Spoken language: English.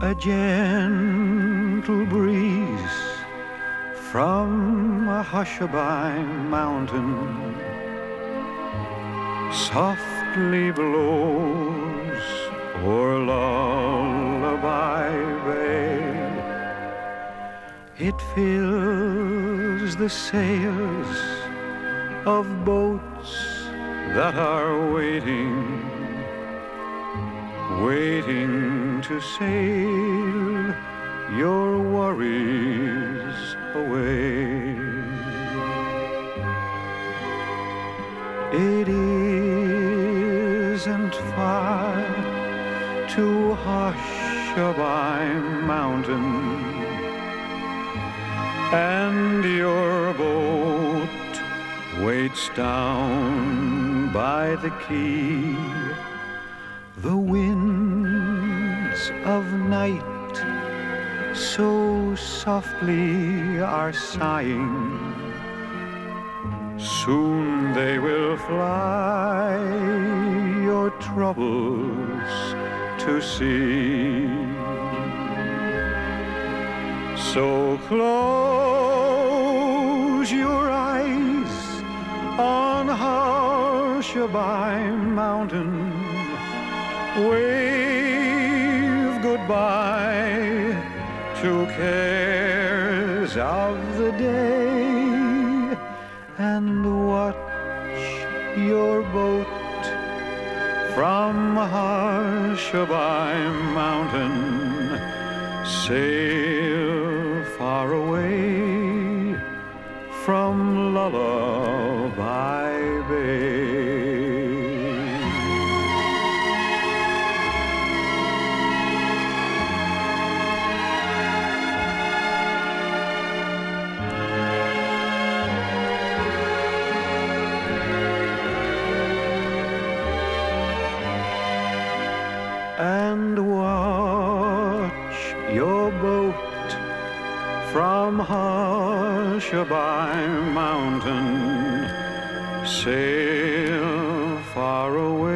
a gentle breeze from a hushabye mountain softly blows o'er lullaby bay. It fills the sails of boats that are waiting, waiting to sail your worries away. It isn't far to Hushabye Mountain, and your boat waits down by the quay. Of night so softly are sighing. Soon they will fly your troubles to sea. So close your eyes on Hushabye Mountain. Wave goodbye to cares of the day and watch your boat from Hushabye Mountain sail far away from Lullaby Bay. And watch your boat from Hushabye Mountain sail far away